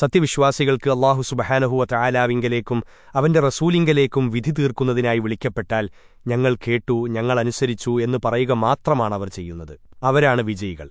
സത്യവിശ്വാസികൾക്ക് അള്ളാഹു സുബഹാനഹുവ തായാലാവിങ്കലേക്കും അവന്റെ റസൂലിങ്കലേക്കും വിധി തീർക്കുന്നതിനായി വിളിക്കപ്പെട്ടാൽ ഞങ്ങൾ കേട്ടു ഞങ്ങൾ അനുസരിച്ചു എന്ന് പറയുക മാത്രമാണ് അവർ ചെയ്യുന്നത്. അവരാണ് വിജയികൾ.